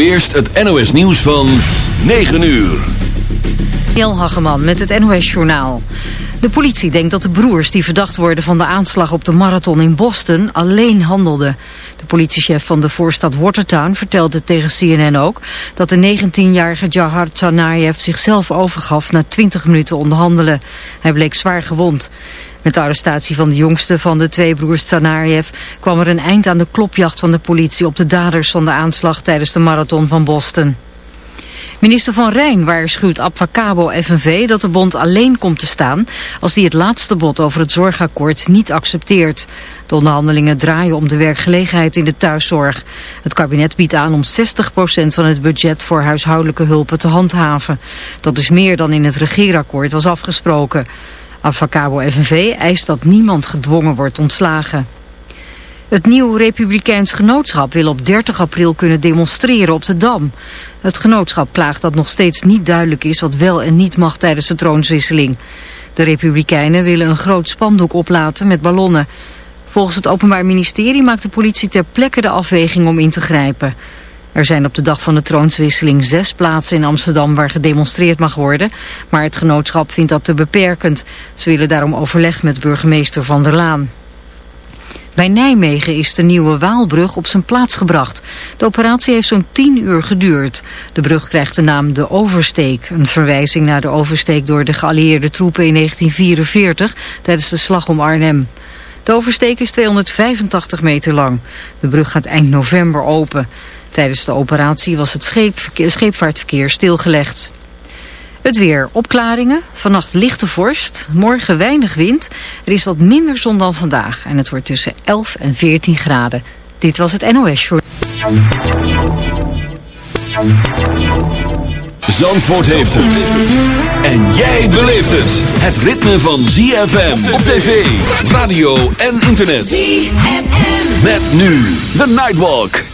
Eerst het NOS nieuws van 9 uur. Jan Hageman met het NOS Journaal. De politie denkt dat de broers die verdacht worden van de aanslag op de marathon in Boston alleen handelden. De politiechef van de voorstad Watertown vertelde tegen CNN ook dat de 19-jarige Jahar Tsarnaev zichzelf overgaf na 20 minuten onderhandelen. Hij bleek zwaar gewond. Met de arrestatie van de jongste van de twee broers Tsarnaev kwam er een eind aan de klopjacht van de politie op de daders van de aanslag tijdens de marathon van Boston. Minister Van Rijn waarschuwt Abfacabo FNV dat de bond alleen komt te staan als die het laatste bod over het zorgakkoord niet accepteert. De onderhandelingen draaien om de werkgelegenheid in de thuiszorg. Het kabinet biedt aan om 60% van het budget voor huishoudelijke hulpen te handhaven. Dat is meer dan in het regeerakkoord was afgesproken. Avacabo FNV eist dat niemand gedwongen wordt ontslagen. Het nieuw Republikeins Genootschap wil op 30 april kunnen demonstreren op de Dam. Het genootschap klaagt dat nog steeds niet duidelijk is wat wel en niet mag tijdens de troonswisseling. De Republikeinen willen een groot spandoek oplaten met ballonnen. Volgens het Openbaar Ministerie maakt de politie ter plekke de afweging om in te grijpen. Er zijn op de dag van de troonswisseling zes plaatsen in Amsterdam waar gedemonstreerd mag worden. Maar het genootschap vindt dat te beperkend. Ze willen daarom overleg met burgemeester Van der Laan. Bij Nijmegen is de nieuwe Waalbrug op zijn plaats gebracht. De operatie heeft zo'n 10 uur geduurd. De brug krijgt de naam de Oversteek. Een verwijzing naar de oversteek door de geallieerde troepen in 1944 tijdens de slag om Arnhem. De oversteek is 285 meter lang. De brug gaat eind november open. Tijdens de operatie was het scheepvaartverkeer stilgelegd. Het weer. Opklaringen. Vannacht lichte vorst. Morgen weinig wind. Er is wat minder zon dan vandaag. En het wordt tussen 11 en 14 graden. Dit was het NOS Short. Zandvoort heeft het. En jij beleeft het. Het ritme van ZFM op tv, radio en internet. ZFM. Met nu de Nightwalk.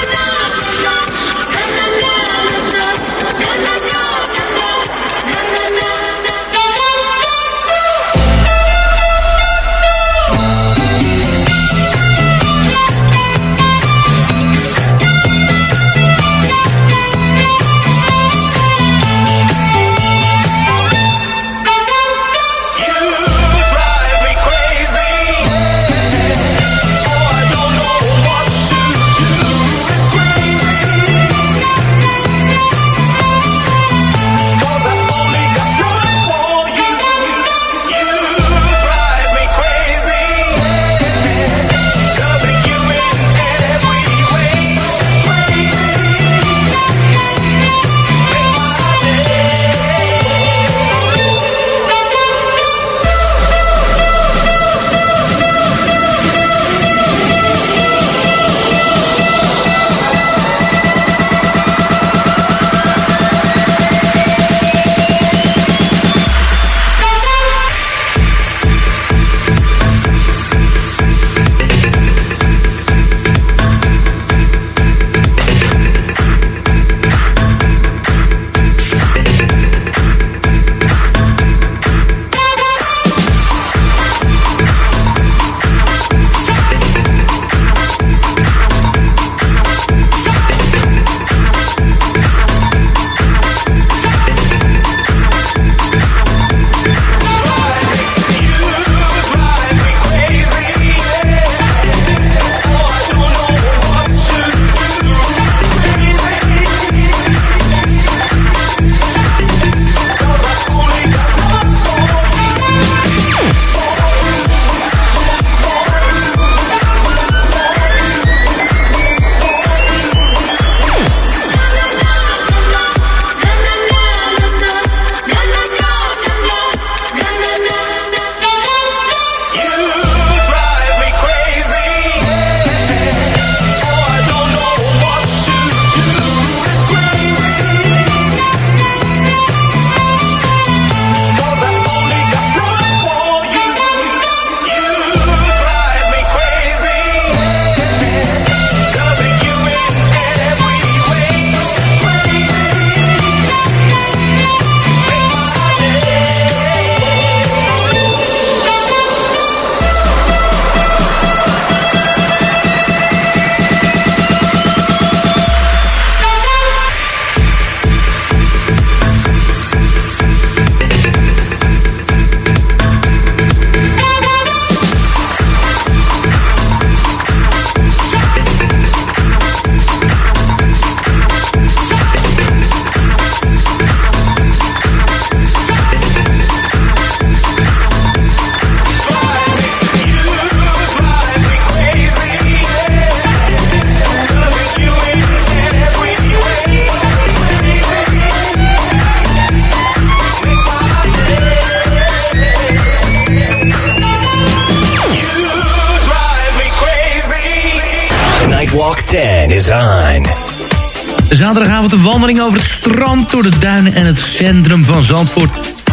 Over het strand, door de duinen en het centrum van Zandvoort.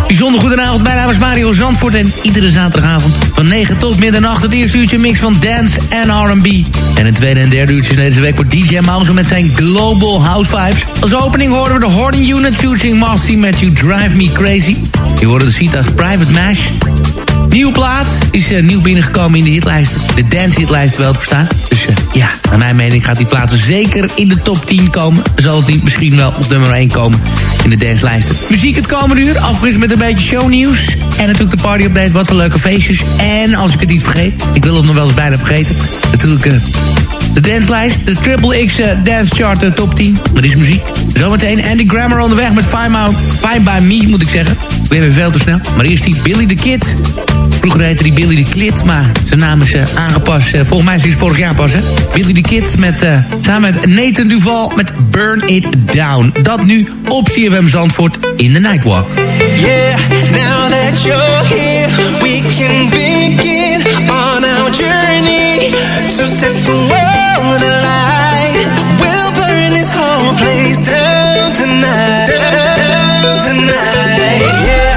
Bijzonder goedenavond, mijn naam is Mario Zandvoort en iedere zaterdagavond van 9 tot middernacht het eerste uurtje mix van dance en R&B. En het tweede en derde uurtje deze week voor DJ Mouse met zijn Global House Vibes. Als opening horen we de Hoarding Unit featuring Masty met You Drive Me Crazy. Je hoorde de Sita's Private Mash. Nieuwe plaat is uh, nieuw binnengekomen in de hitlijst. De dance hitlijst wel te verstaan. Mijn mening gaat die plaat zeker in de top 10 komen. Zal niet misschien wel op nummer 1 komen in de danslijsten. Muziek het komende uur, afgewisseld met een beetje shownieuws. En natuurlijk de party update, wat voor leuke feestjes. En als ik het niet vergeet, ik wil het nog wel eens bijna vergeten. Natuurlijk uh, de danslijst, de Triple X Dance Chart top 10. Dat is muziek. Zometeen Andy Grammer onderweg met Fine, Out, Fine By Me, moet ik zeggen. We hebben veel te snel. Maar eerst die Billy the Kid. Vroeger heette die Billy the Kid, maar zijn naam is aangepast. Uh, volgens mij is hij vorig jaar pas, hè? Billy the Kid met, uh, samen met Nathan Duval met Burn It Down. Dat nu op CFM Zandvoort in de Nightwalk. Yeah, now that you're here, we can begin on our journey to set the world alight. We'll burn this whole place down tonight. Down tonight. Yeah,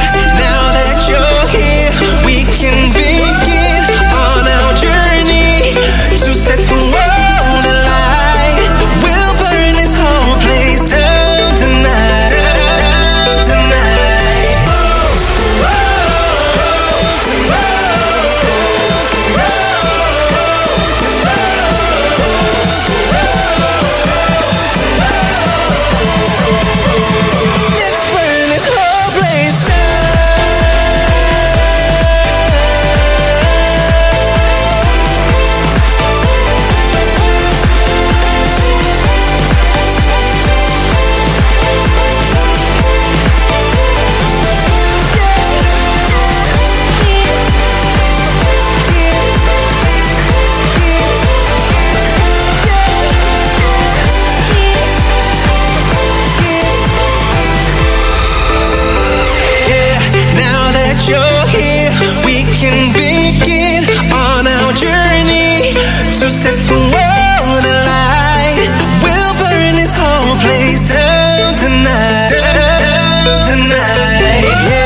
set the world alight. We'll burn this whole place down tonight. Down tonight. Yeah,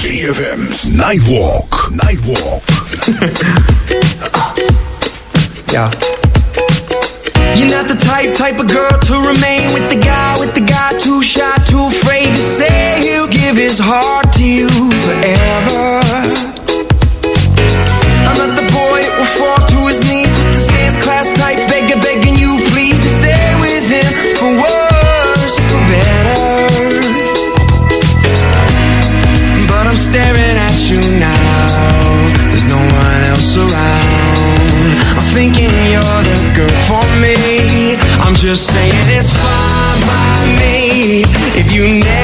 CFM's Nightwalk, Nightwalk. Yeah. You're not the type, type of girl to remain with the guy, with the guy too shy, too afraid to say he'll give his heart to you forever. Just saying it's fine by me. If you never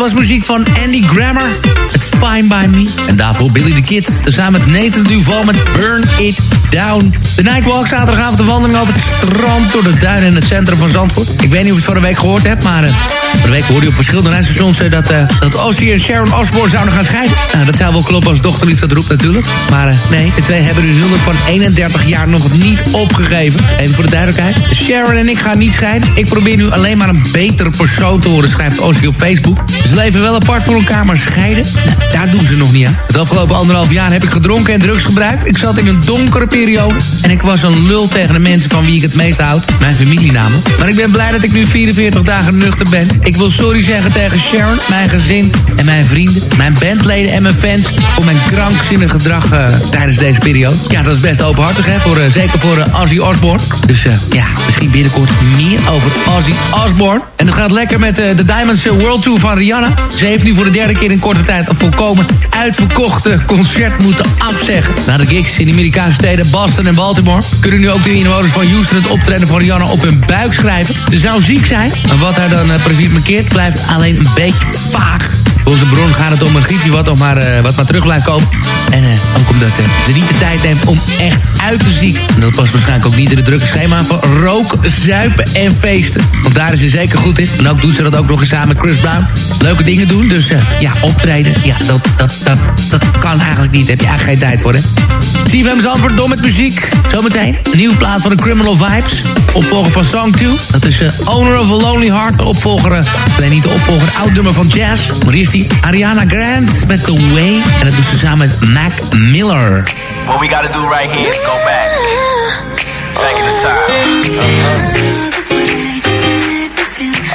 was muziek van Andy Grammer. Het Fine By Me. En daarvoor Billy the Kids. Tezamen met Nathan Duval met Burn It Down. De Nightwalk, zaterdagavond de wandeling over het strand... door de duinen in het centrum van Zandvoort. Ik weet niet of je het vorige week gehoord hebt, maar... Uh, vorige week hoorde je op verschillende rijstations... Uh, dat, uh, dat Ozzy en Sharon Osbourne zouden gaan scheiden. Nou, dat zou wel kloppen als dochterlief dat roept natuurlijk. Maar nee, de twee hebben hun huwelijk van 31 jaar nog niet opgegeven. Even voor de duidelijkheid. Sharon en ik gaan niet scheiden. Ik probeer nu alleen maar een betere persoon te worden, schrijft Ozzy op Facebook. Ze leven wel apart voor elkaar, maar scheiden? Nou, daar doen ze nog niet aan. Het afgelopen anderhalf jaar heb ik gedronken en drugs gebruikt. Ik zat in een donkere periode. En ik was een lul tegen de mensen van wie ik het meest houd. Mijn familie. Maar ik ben blij dat ik nu 44 dagen nuchter ben. Ik wil sorry zeggen tegen Sharon, mijn gezin en mijn vrienden. Mijn bandleden en mijn fans. Voor mijn krankzinnig gedrag uh, tijdens deze periode. Ja, dat is best openhartig, hè. Voor, uh, zeker voor uh, Ozzy Osbourne. Dus ja, misschien binnenkort meer over Ozzy Osbourne. En het gaat lekker met de Diamonds World Tour van Rihanna. Ze heeft nu voor de derde keer in korte tijd een volkomen uitverkochte concert moeten afzeggen. Na de gigs in de Amerikaanse steden Boston en Baltimore... kunnen nu ook de inwoners van Houston het optreden van Rihanna op hun buik schrijven. Ze zou ziek zijn, maar wat haar dan uh, markeert... blijft alleen een beetje vaag. Volgens de bron gaat het om een griepje wat nog maar, uh, wat maar terug blijft komen. En uh, ook omdat ze niet de tijd neemt om echt uit te zieken. En dat past waarschijnlijk ook niet in het drukke schema van rook, zuipen en feesten. Want daar is ze zeker goed in. En ook doet ze dat ook nog eens samen met Chris Brown. Leuke dingen doen, dus ja, optreden. Ja, dat, dat, dat, dat kan eigenlijk niet. Daar heb je eigenlijk geen tijd voor, hè. CFM Zandvoort door met muziek. Zometeen een nieuwe plaat van de Criminal Vibes. Opvolger van Song 2. Dat is Owner of a Lonely Heart. De opvolger, nee niet de opvolger, de oud-nummer van Jazz. Maar hier is die Ariana Grande met The Way. En dat doet ze samen met Mac Miller. What we gotta do right here is go back. Back in the time.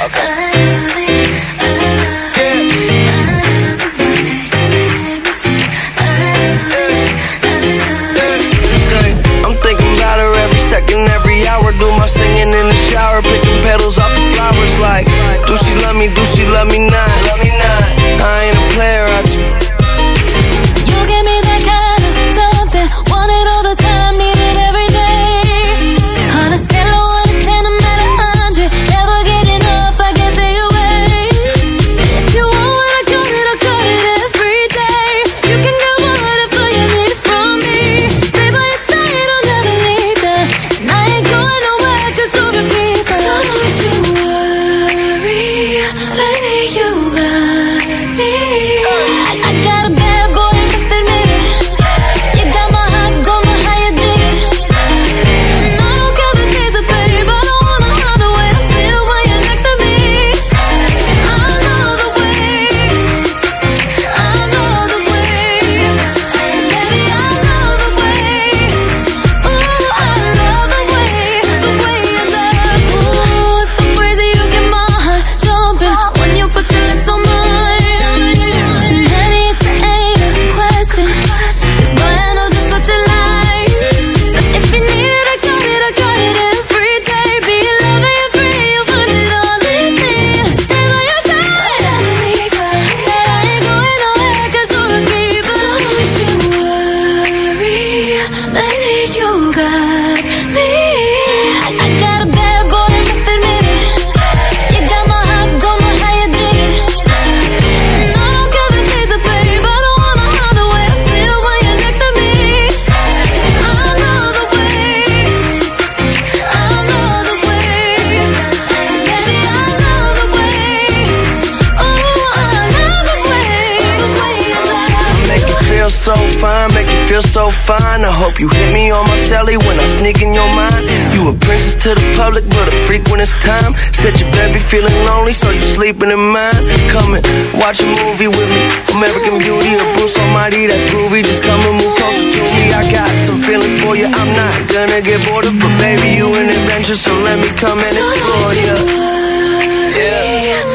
Okay. Do my singing in the shower, picking petals off the flowers. Like, do she love me? Do she love me not? I ain't a player. I it's time. Said your baby feeling lonely, so you sleeping in mine. Come and watch a movie with me. American Beauty or Bruce Almighty, that's groovy. Just come and move closer to me. I got some feelings for you. I'm not gonna get bored of, but baby, you an adventure, so let me come and explore you. Yeah.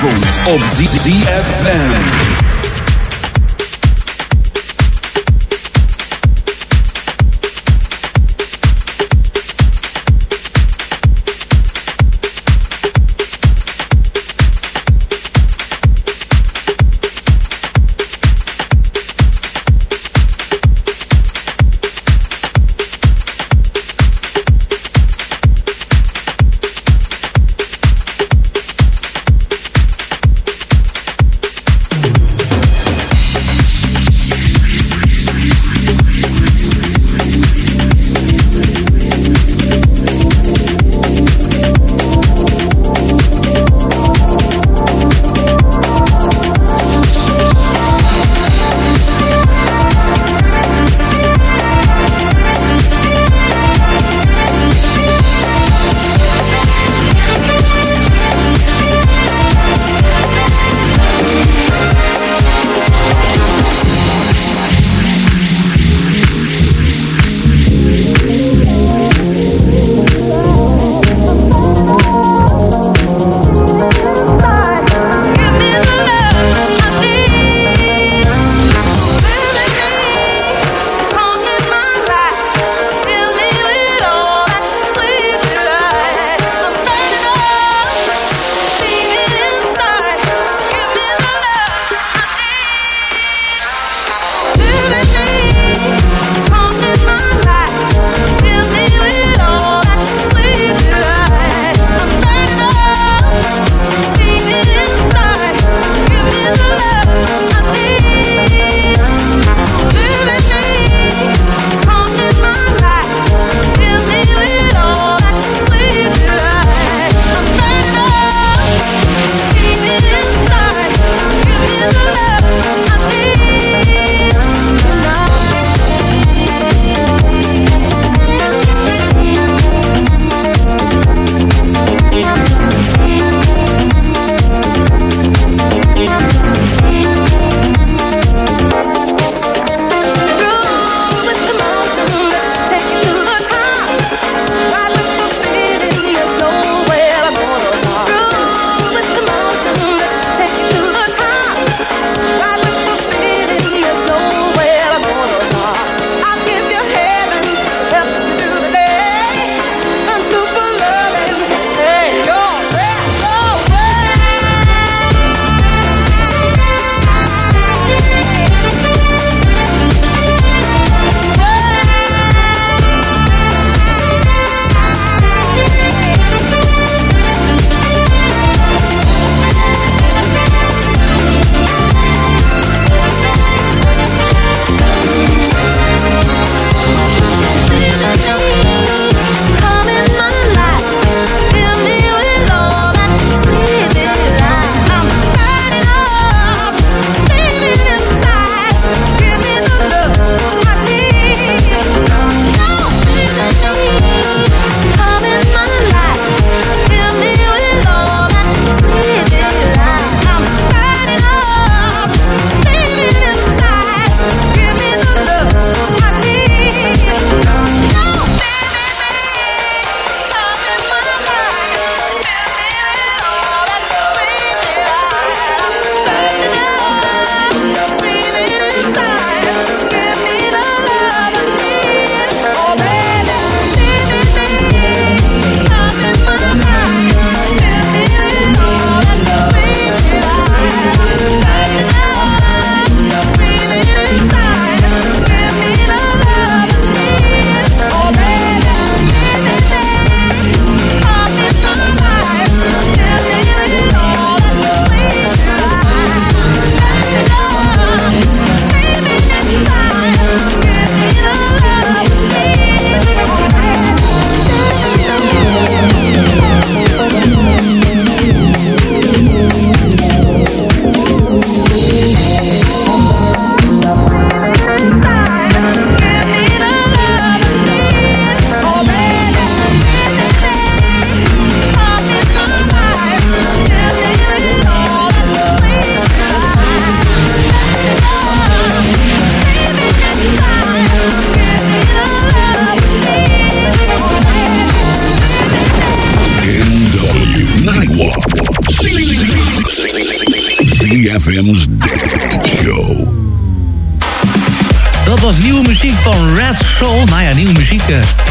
Zaterdagavond op ZFM.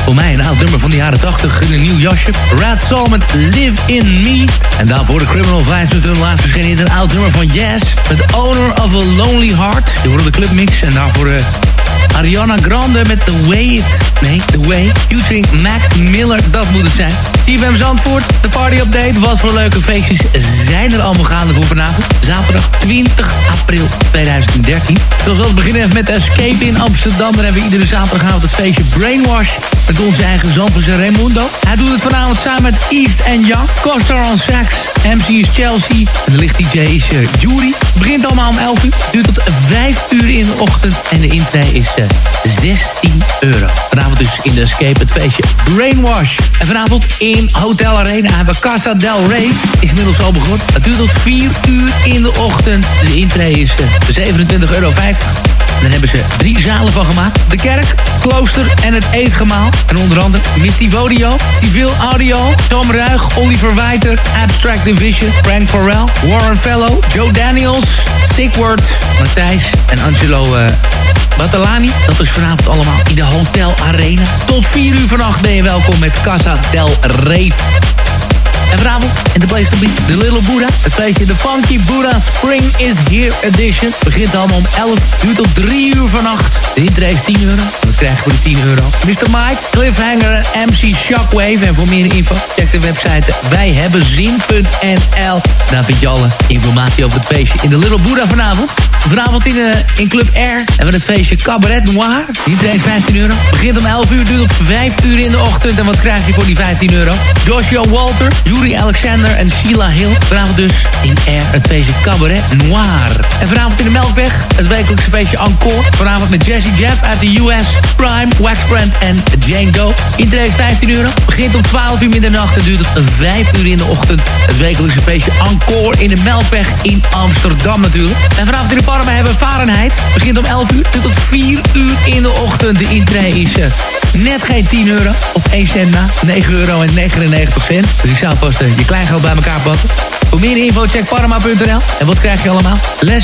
Voor mij een oud nummer van de jaren 80 in een nieuw jasje. Soul met Live In Me. En daarvoor de Criminal Vice hun laatst verschenen in een oud nummer van Yes. Met Owner of a Lonely Heart. Je hoorde de clubmix. En daarvoor eh, Ariana Grande met The Way It... Nee, The Way. Featuring Mac Miller, dat moet het zijn. TVM Zandvoort, de party update. Wat voor leuke feestjes zijn er allemaal gaande voor vanavond? Zaterdag 20 april 2013. Zoals we beginnen met Escape in Amsterdam. Daar hebben we iedere zaterdagavond het feestje Brainwash. Met onze eigen Zandvoortse Raimundo. Hij doet het vanavond samen met East and Young. Costa on sax. MC is Chelsea. En de licht-dj is uh, Jury. Het begint allemaal om 11 uur. Duurt tot 5 uur in de ochtend. En de intree is uh, 16 euro. Vanavond dus in de Escape het feestje Brainwash. En vanavond in Hotel Arena hebben we Casa del Rey. Is inmiddels al begonnen. Het duurt tot 4 uur in de ochtend. De intree is uh, 27,50 euro. Dan hebben ze drie zalen van gemaakt. De kerk, klooster en het eetgemaal. En onder andere Misty Vodio, Civil Audio, Tom Ruig, Oliver Wijter, Abstract Division, Frank Farrell, Warren Fellow, Joe Daniels, Sigward, Matthijs en Angelo uh, Batalani. Dat is vanavond allemaal in de Hotel Arena. Tot 4 uur vannacht ben je welkom met Casa del Rey. En vanavond in de be, The Little Buddha. Het feestje de Funky Buddha Spring is Here Edition. Begint allemaal om 11 uur tot 3 uur vannacht. De intree is 10 euro. En we krijgen voor de 10 euro. Mr. Mike, Cliffhanger MC Shockwave. En voor meer info, check de website wijhebbenzin.nl. Daar vind je alle informatie over het feestje in de Little Buddha vanavond. Vanavond in, uh, in Club Air hebben we het feestje Cabaret Noir. Die is 15 euro. Begint om 11 uur, duurt tot 5 uur in de ochtend. En wat krijg je voor die 15 euro? Joshua Walter, Yuri Alexander en Sheila Hill. Vanavond dus in Air het feestje Cabaret Noir. En vanavond in de Melkweg het wekelijkse feestje Encore. Vanavond met Jesse Jeff uit de US, Prime, Waxbrand en Jane Doe. Intree is 15 euro. Begint om 12 uur middernacht en duurt tot 5 uur in de ochtend. Het wekelijkse feestje Encore in de Melkweg in Amsterdam natuurlijk. En vanavond in de Parma hebben we Fahrenheit. Begint om 11 uur duurt tot 4 uur in de ochtend. De intree is uh, net geen 10 euro. Op 1 cent na 9 euro en 99 cent. Dus ik zou vast uh, je kleingeld bij elkaar pakken. Voor meer info check parma.nl. En wat krijg je allemaal? Les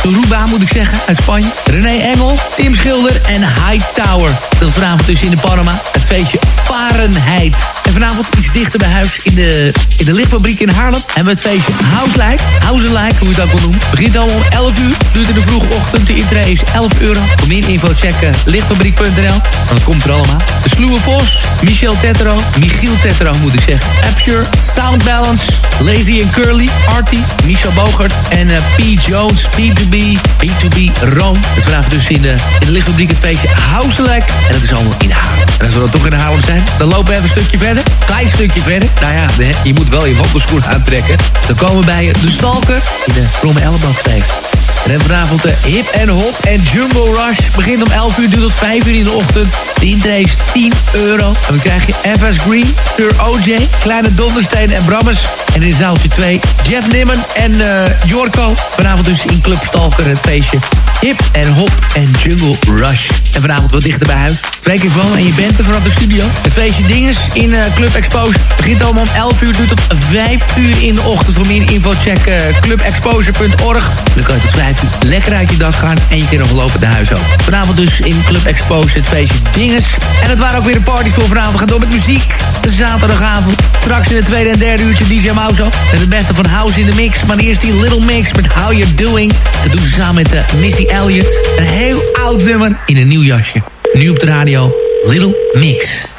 Suruba moet ik zeggen, uit Spanje. René Engel, Tim Schilder en Hightower. Dat is vanavond dus in de Parma. Het feestje Fahrenheit. En vanavond iets dichter bij huis in de, in de lichtfabriek in Haarlem. We het feestje House Like. House Like, hoe je dat wil noemen. Begint allemaal om 11 uur. Duurt in de vroege ochtend. De intree is 11 euro. Voor meer info check uh, lichtfabriek.nl. Dat komt er allemaal. De Sluwe Vos, Michel Tetro, Michiel Tetro moet ik zeggen. Apture, Sound Balance, Lazy and Curly, Artie, Michel Bogert en uh, P. Jones, P2B, P2B Rome. Het vanavond dus in de, in de lichtfabriek het feestje Houselek. En dat is allemaal in Haarlem. En als we dan toch in Haarlem zijn, dan lopen we even een stukje verder. Klein stukje verder. Nou ja, je moet wel je wandelschoen aantrekken. Dan komen we bij de Stalker in de Kromme Elleboogsteeg. En vanavond de Hip en Hop en Jungle Rush. Begint om 11 uur, duurt tot 5 uur in de ochtend. De intree is 10 euro. En dan krijg je FS Green, Sir OJ, Kleine Dondersteen en Brammers. En in zaaltje 2 Jeff Nimmen en uh, Jorko. Vanavond dus in Club Stalker het feestje. Hip en Hop en Jungle Rush. En vanavond wat dichter bij huis. Twee keer van en je bent er vanaf de studio. Het feestje Dinges in uh, Club Expose. Begint allemaal om 11 uur, duurt tot 5 uur in de ochtend. Voor meer info check uh, clubexposure.org. Dan kan je tot 5 lekker uit je dag gaan. En je nog lopen naar huis ook. Vanavond dus in Club Expose het feestje Dinges. En het waren ook weer de parties voor vanavond. We gaan door met muziek. De zaterdagavond. Straks in het tweede en derde uurtje DJ Mauzo. Met het beste van House in de Mix. Maar eerst die Little Mix met How You're Doing. Dat doen ze samen met uh, Missy Elliott. Een heel oud nummer in een nieuw jasje. Nu op de radio, Little Mix.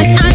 Like I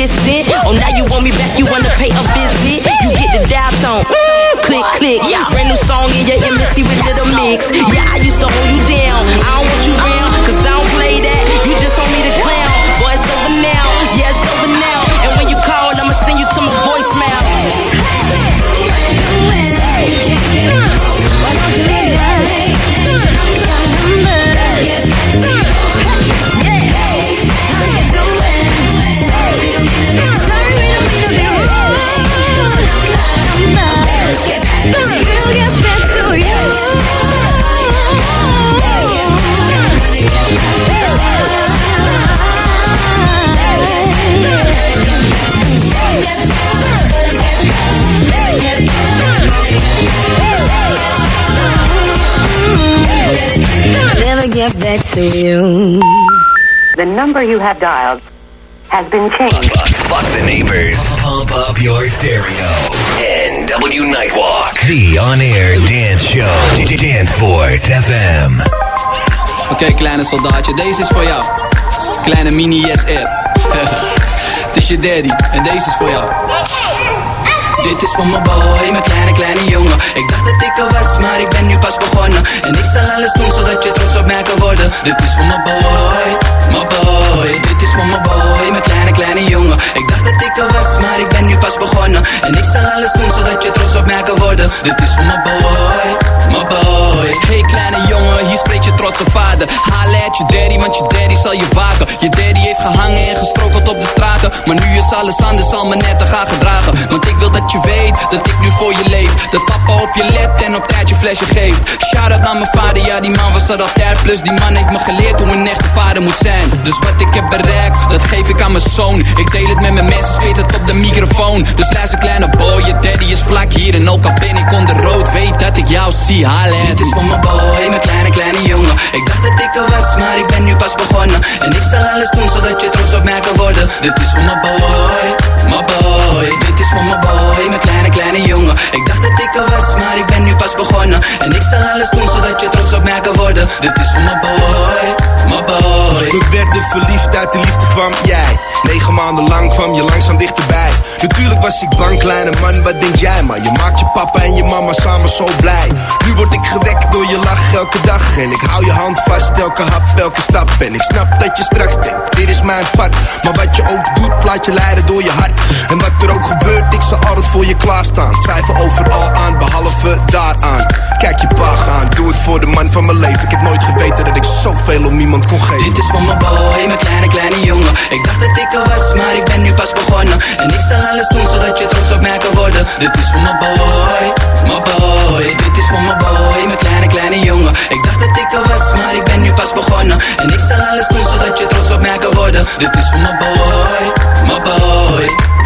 I'ma keep the distance. Oh, now you want me back, you wanna pay a visit. You get the dial tone. Click, click. Brand new song in your embassy with little mix. Yeah, I used to hold you down. Get back to you. The number you have dialed has been changed. Fuck the neighbors. Pump up your stereo. NW Nightwalk. The on-air dance show. Danceport FM. Oké, kleine soldaatje, deze is voor jou. Kleine mini yes air. Het is je daddy en deze is voor jou. Dit is voor mijn boy, mijn kleine, kleine jongen. Ik dacht dat ik er was, maar ik ben nu pas begonnen. En ik zal alles doen zodat je trots op mij kan worden. Dit is voor mijn boy, mijn boy. Dit is voor mijn boy, mijn kleine, kleine jongen. Ik dacht dat ik er was, maar ik ben nu pas begonnen. En ik zal alles doen zodat je trots op mij kan worden. Dit is voor mijn boy, mijn boy. Hey kleine jongen, hier spreekt je trotse vader. Haal uit je daddy, want je daddy zal je waken. Je daddy heeft gehangen en gestrokeld op de straten. Maar nu is alles anders, zal me net gaan gedragen. Want ik wil je weet dat ik nu voor je leef. Dat papa op je let en op tijd je flesje geeft. Shout out aan mijn vader, ja die man was er altijd. Plus die man heeft me geleerd hoe een echte vader moet zijn. Dus wat ik heb bereikt, dat geef ik aan mijn zoon. Ik deel het met mijn mensen, spit het op de microfoon. Dus luister kleine boy, je daddy is vlak hier. En ook al ben ik onder rood, weet dat ik jou zie. Haal het. Dit is voor mijn boy, mijn kleine, kleine jongen. Ik dacht dat ik er was, maar ik ben nu pas begonnen. En ik zal alles doen zodat je trots op mij kan worden. Dit is voor mijn boy, mijn boy. Dit is voor mijn boy, mijn kleine, kleine jongen. Ik dacht dat ik er was, maar ik ben nu pas begonnen. En ik zal alles doen zodat je trots op mij kan worden. Dit is voor mijn boy, mijn boy. We werden verliefd, uit de liefde kwam jij. Negen maanden lang kwam je langzaam dichterbij. Natuurlijk was ik bang, kleine man, wat denk jij? Maar je maakt je papa en je mama samen zo blij. Nu word ik gewekt door je lach elke dag. En ik hou je hand vast, elke hap, elke stap. En ik snap dat je straks denkt, dit is mijn pad. Maar wat je ook doet, laat je leiden door je hart. En wat er ook gebeurt, ik zal altijd voor je klaarstaan. Twijfel overal aan, behalve daaraan. Kijk je pa gaan, doe het voor de man van mijn leven. Ik heb nooit geweten dat ik zoveel om iemand kon geven. Dit is voor mijn boy, mijn kleine, kleine jongen. Ik dacht dat ik er was, maar ik ben nu pas begonnen. En ik zal alles doen zodat je trots op mij kan worden. Dit is voor mijn boy, mijn boy. Dit is voor mijn boy, mijn kleine, kleine jongen. Ik dacht dat ik er was, maar ik ben nu pas begonnen. En ik zal alles doen zodat je trots op mij kan worden. Dit is voor mijn boy, mijn boy.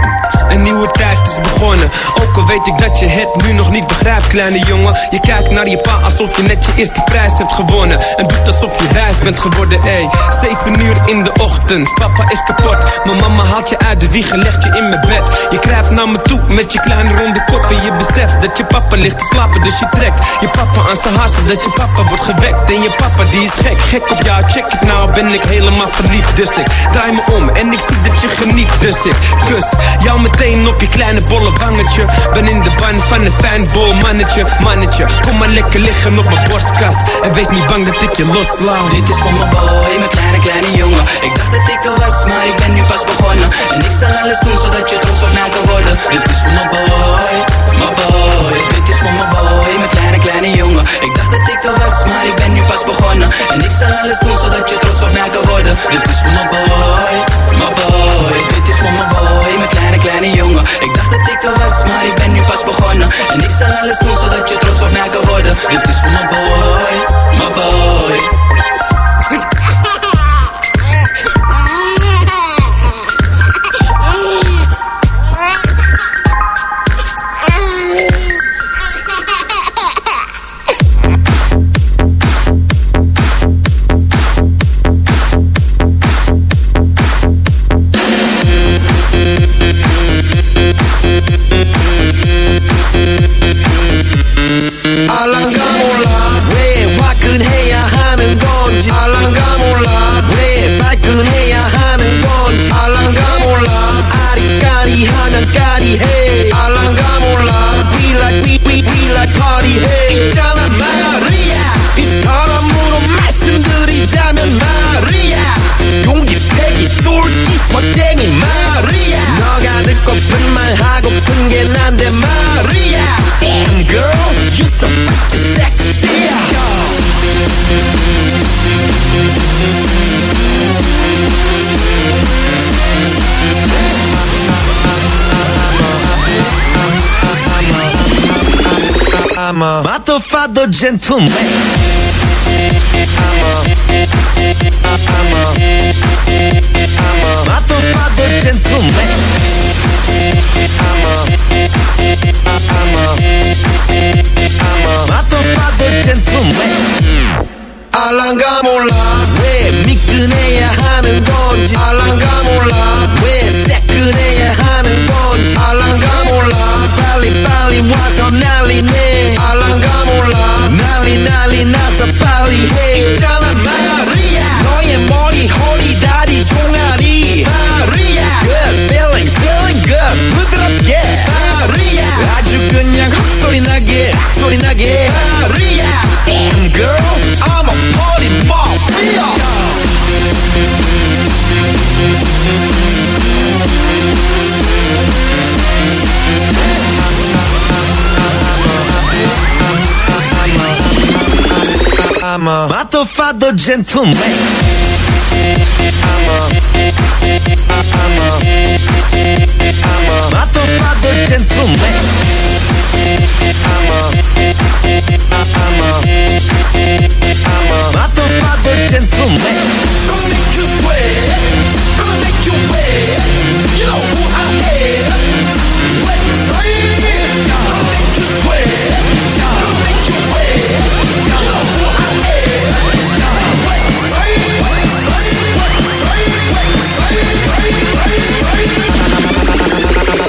Een nieuwe tijd is begonnen. Ook al weet ik dat je het nu nog niet begrijpt, kleine jongen. Je kijkt naar je pa alsof je net je eerste prijs hebt gewonnen. En doet alsof je wijs bent geworden, ey. Zeven uur in de ochtend, papa is kapot. Mijn mama haalt je uit de wieg en legt je in mijn bed. Je kruipt naar me toe met je kleine ronde kop. En je beseft dat je papa ligt te slapen, dus je trekt je papa aan zijn haar zodat je papa wordt gewekt. En je papa die is gek, gek op jou. Check it nou, ben ik helemaal verliefd. Dus ik draai me om en ik zie dat je geniet. Dus ik kus jou meteen op je kleine bolle wangetje. Ben in de ban van een fanboy mannetje, mannetje. Kom maar lekker liggen op mijn borstkast. En wees niet bang dat ik je loslaat. Dit is voor mijn boy, mijn kleine, kleine jongen. Ik dacht dat ik er was, maar ik ben nu pas begonnen. En ik zal alles doen zodat je trots op mij kan worden. Dit is voor mijn boy, mijn boy. Dit is voor mijn boy, mijn kleine, kleine jongen. Ik dacht dat ik er was, maar ik ben nu pas begonnen. En ik zal alles doen zodat je trots op mij kan worden. Dit is voor mijn boy, mijn boy. Dit is voor mijn boy, mijn kleine, kleine jongen. Ik dacht dat ik er was, maar ik ben nu pas begonnen. En ik zal alles doen zodat je trots op mij kan worden. Dit is voor mijn boy, mijn boy. Motherfucker gentleman I'm a I'm a I'm a motherfucker gentleman 알랑가 몰라 왜 미끈해야 하는 건지 알랑가 몰라 왜 새끈해야 하는 건지 빨리 빨리 와서 난리네 알랑가 몰라 난리 난리 나서 빨리 해 있잖아 마리아 너의 머리 허리 다리 종아리 마리아 Good feeling feeling good. 부드럽게 마리아 아주 그냥 헛소리 나게 소리 나게 마리아 Damn girl I'm a party mafia I'm a motherfucker gentleman. I'm a, I'm a, motherfucker gentleman. I'm a, I'm a, gentleman. Gonna make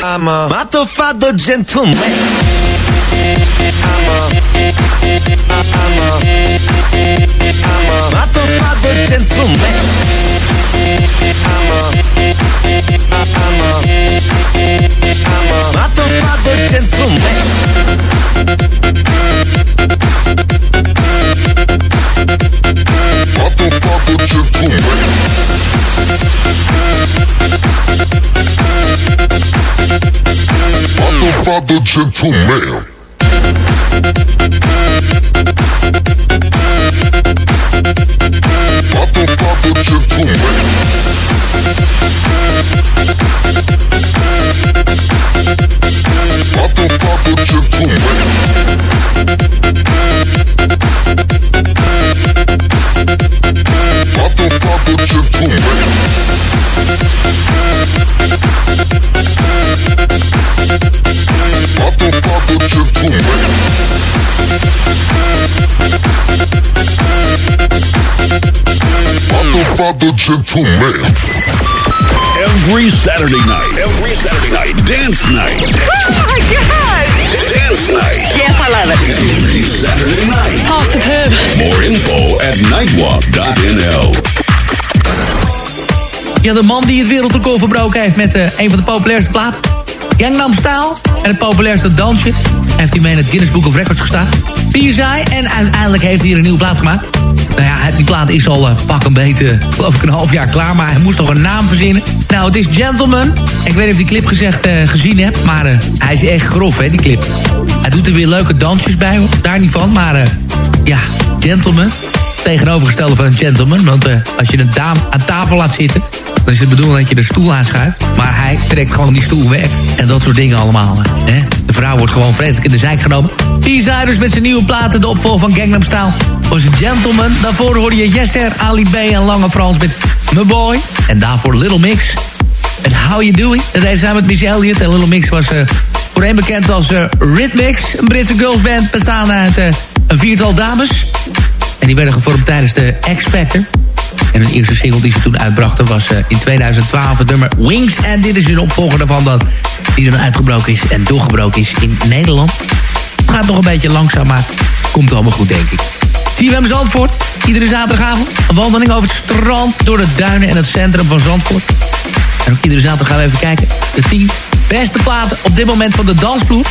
I'm a motherfucker gentleman. I'm a, I'm a, I'm a motherfucker. I'm a, I'm a, I'm a motherfucker. Motherfucker. Motherfucker gentleman. Gentleman. Every Saturday night. Every Saturday night. Dance night. Oh my god! Dance night. Yes, I love it. Every Saturday night. Oh, superb. More info at nightwalk.nl. Ja, de man die het wereldrecord verbroken heeft met eh, een van de populairste platen. Gangnam Style. En het populairste dansje heeft hij mee in het Guinness Book of Records gestaan. PSI. En uiteindelijk heeft hij hier een nieuwe plaat gemaakt. Nou ja, die plaat is al uh, pak een beetje, geloof ik, een half jaar klaar. Maar hij moest nog een naam verzinnen. Nou, het is Gentleman. Ik weet niet of die clip gezegd, uh, gezien hebt. Maar uh, hij is echt grof, hè, die clip. Hij doet er weer leuke dansjes bij. Daar niet van. Maar ja, Gentleman. Tegenovergestelde van een gentleman. Want als je een dame aan tafel laat zitten... dan is het bedoeld dat je de stoel aanschuift. Maar hij trekt gewoon die stoel weg. En dat soort dingen allemaal. Hè? De vrouw wordt gewoon vreselijk in de zijk genomen. P-Siders met zijn nieuwe platen. De opvolger van Gangnam Style was gentleman. Daarvoor hoorde je Jesser, Ali B en Lange Frans met My Boy. En daarvoor Little Mix. En How You Doing. En deze samen met Missy Elliott. En Little Mix was uh, voor hem bekend als uh, Rhythmix. Een Britse girlsband bestaande uit uh, een viertal dames. En die werden gevormd tijdens de X Factor. En hun eerste single die ze toen uitbrachten was in 2012 het nummer Wings. En dit is een opvolger daarvan dat die dan uitgebroken is en doorgebroken is in Nederland. Het gaat nog een beetje langzaam, maar komt allemaal goed, denk ik. CFM Zandvoort, iedere zaterdagavond. Een wandeling over het strand, door de duinen en het centrum van Zandvoort. En ook iedere zaterdag gaan we even kijken. De 10 beste platen op dit moment van de dansvloer.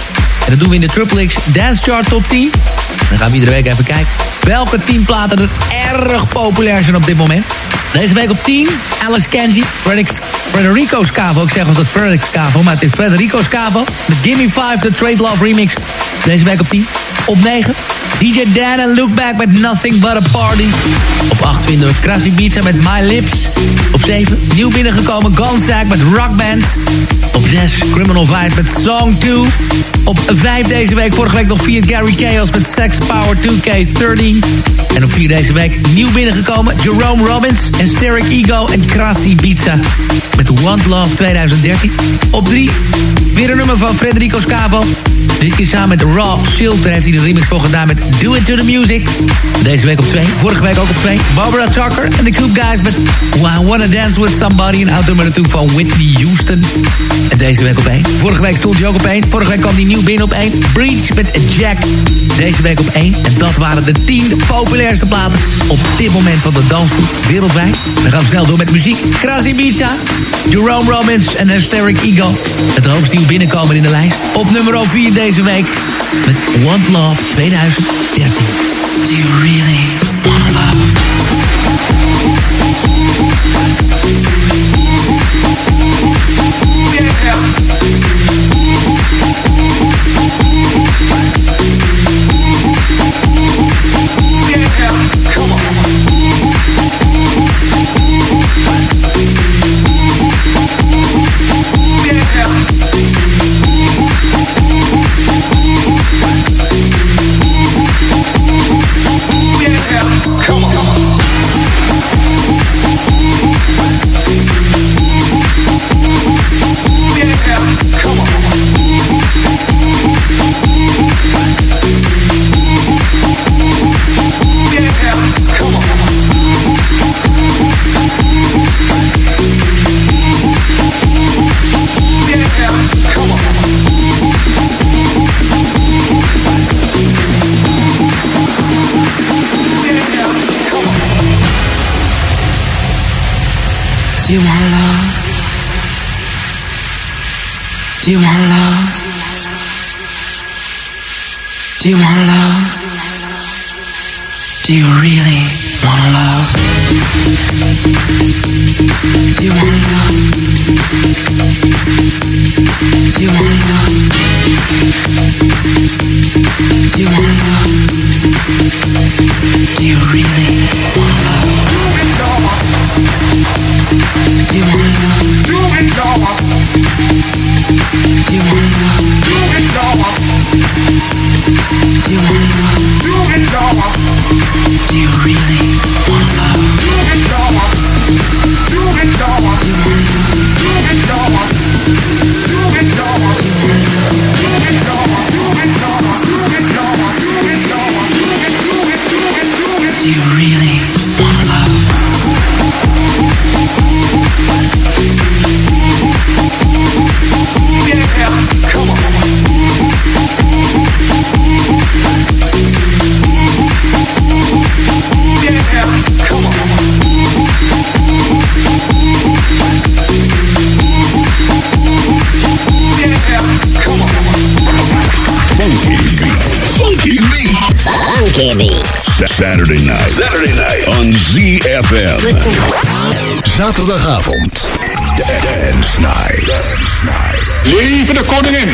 En dat doen we in de Triple X Dance Chart Top 10. En dan gaan we iedere week even kijken welke 10 platen er erg populair zijn op dit moment. Deze week op 10, Alice Kenzie, Frederico Scavo. Ik zeg altijd Frederic Scavo, maar het is Federico Scavo. De Gimme 5, de Trade Love Remix. Deze week op 10. Op 9, DJ Dan en Look Back met Nothing But A Party. Op 8 vinden we Krassi Pizza met My Lips. Op 7, nieuw binnengekomen Gonzack met Rock Band. Op 6, Criminal Vibe met Song 2. Op 5 deze week, vorige week nog 4 Gary Chaos met Sex Power 2K13. En op 4 deze week nieuw binnengekomen Jerome Robbins Steric Ego en Krassi Pizza met Want Love 2013. Op 3, weer een nummer van Federico Scavo. Dit keer samen met Silk, daar heeft hij de remix voor gedaan met Do It To The Music. Deze week op 2, vorige week ook op 2. Barbara Tucker en The Coop Guys met I Wanna Dance With Somebody. Een auto met naartoe van Whitney Houston. En deze week op 1. Vorige week stond hij ook op 1. Vorige week kwam hij nieuw binnen op 1. Breach met Jack. Deze week op 1. En dat waren de 10 populairste platen op dit moment van de dansgroep wereldwijd. Dan gaan we snel door met muziek. Krasi Pizza, Jerome Robbins en Hysteric Eagle. Het hoogst nieuw binnenkomen in de lijst. Op nummer 4 deze week met Want Love 2013. Do you really want love? Really Saturday night. Saturday night on ZFM. Zaterdagavond. Dance night. Dance night. Leven de koningin.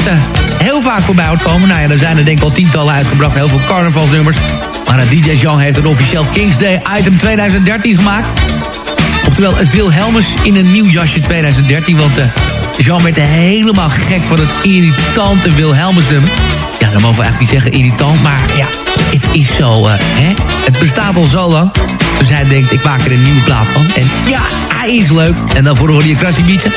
Uh, heel vaak voorbij hoort komen. Nou ja, er zijn er denk ik al tientallen uitgebracht. Heel veel carnavalsnummers. Maar uh, DJ Jean heeft een officieel Kings Day Item 2013 gemaakt. Oftewel het Wilhelmus in een nieuw jasje 2013. Want uh, Jean werd helemaal gek van het irritante Wilhelmus nummer. Ja, dan mogen we eigenlijk niet zeggen irritant. Maar ja, het is zo, hè. Het bestaat al zo lang. Dus hij denkt, ik maak er een nieuwe plaat van. En ja, hij is leuk. En daarvoor hoor je Krassie Bietsen.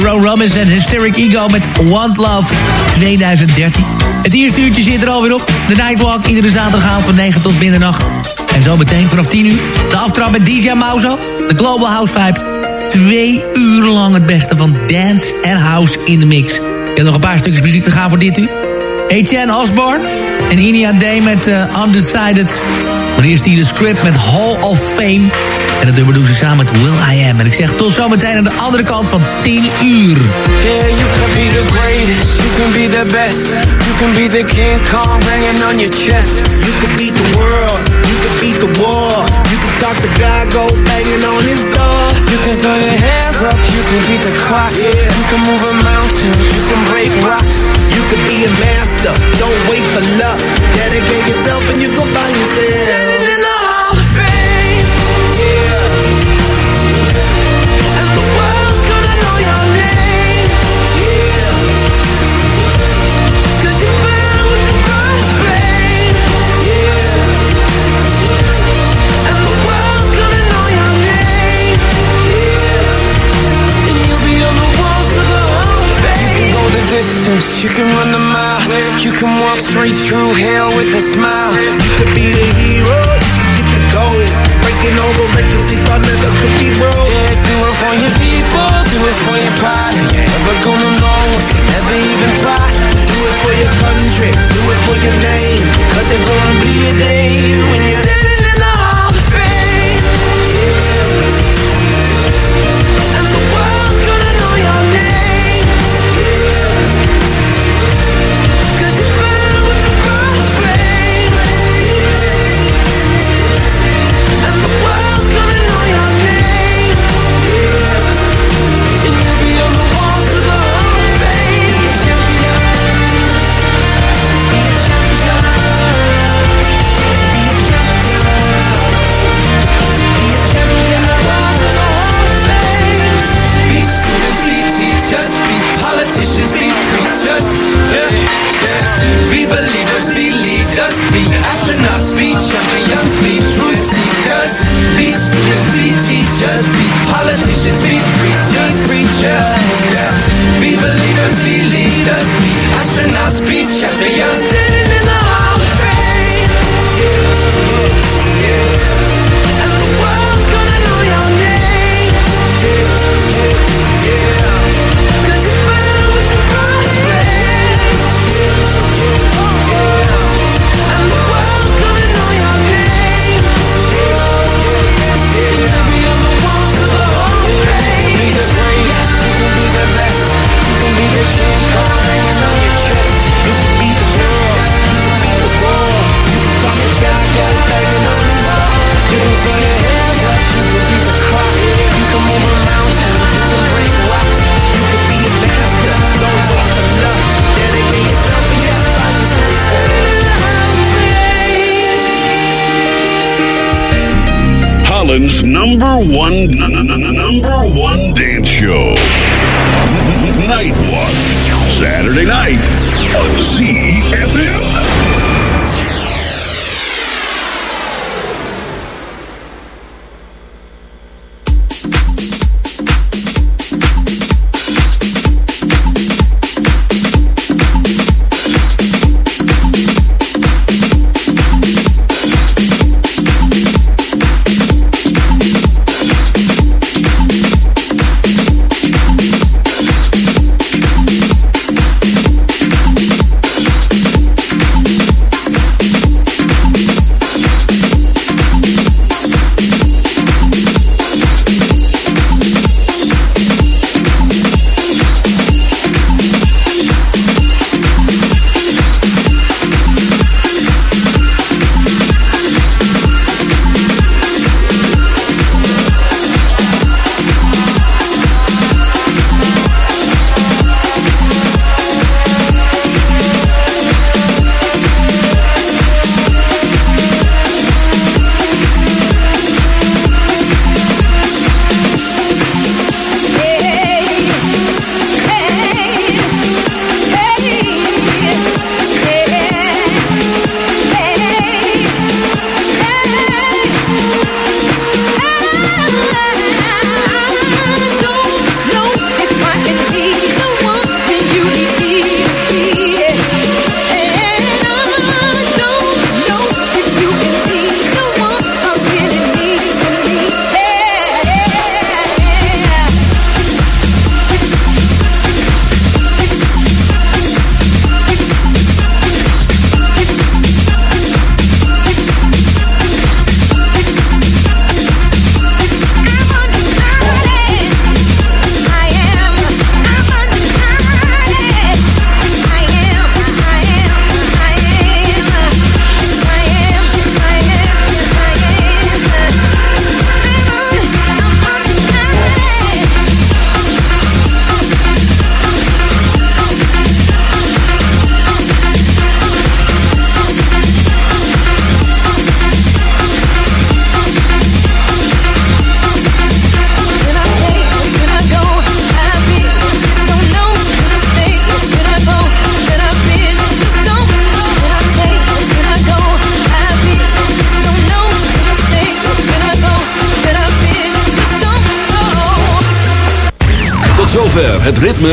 Jerome Robbins en Hysteric Ego met Want Love 2013. Het eerste uurtje zit er alweer op. De Nightwalk, iedere zaterdagavond van 9 tot middernacht. En zo meteen vanaf 10 uur. De aftrap met DJ Mauzo. De Global House Vibes. Twee uur lang het beste van dance en house in de mix. Ik heb nog een paar stukjes muziek te gaan voor dit uur. Etienne Osborne en Inia Day met uh, Undecided. Maar eerst hier de script met Hall of Fame. En dat nummer doen ze samen met Will I Am. En ik zeg tot zometeen aan de andere kant van 10 uur. Yeah, you can be the greatest, you can be the best. You can be the King Kong banging on your chest. You can beat the world, you can beat the war. You can talk the guy, go banging on his door. You can throw your hands up, you can beat the clock. Yeah. You can move a mountain,